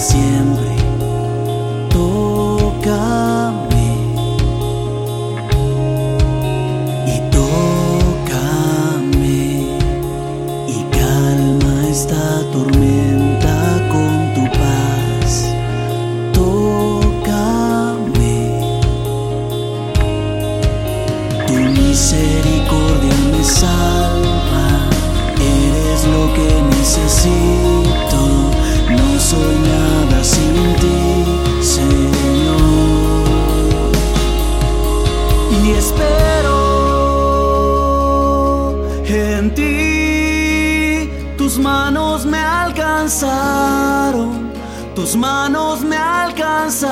siempre. Tócame y tócame y calma esta tormenta. Tus manos me alcanzaron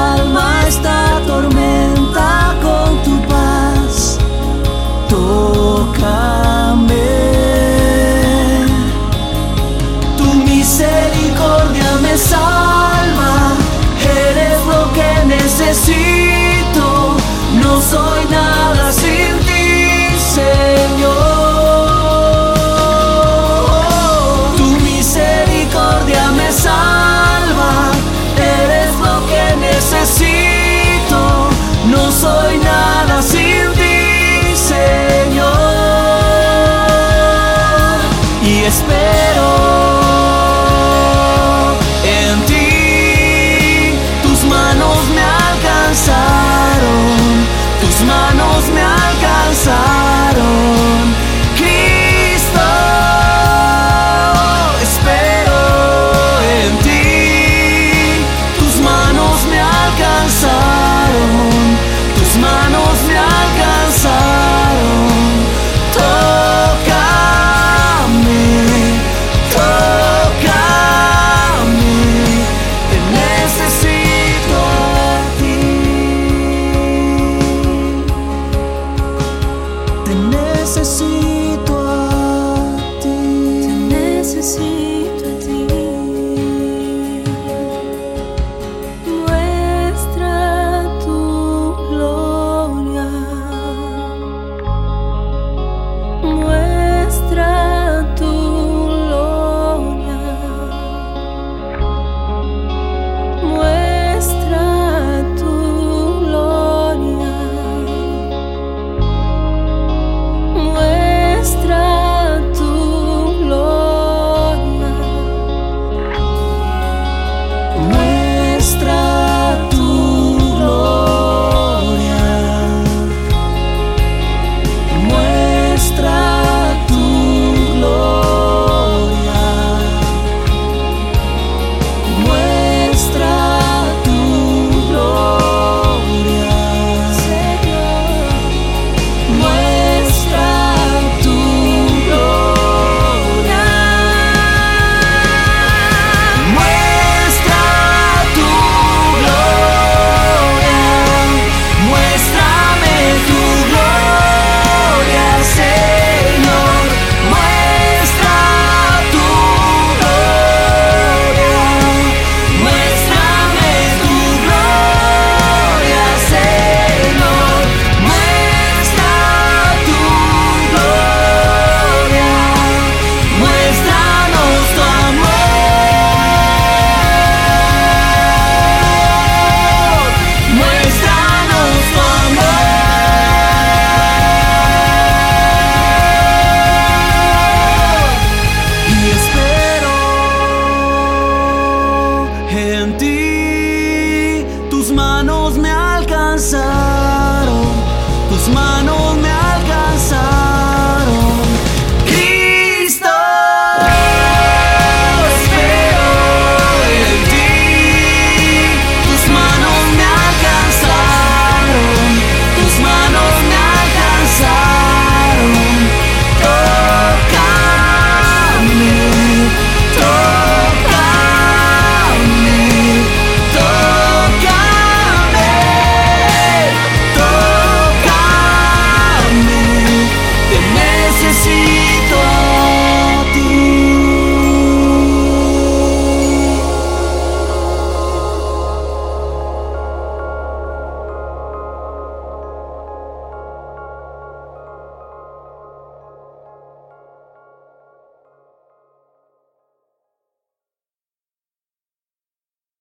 alma está te necesito.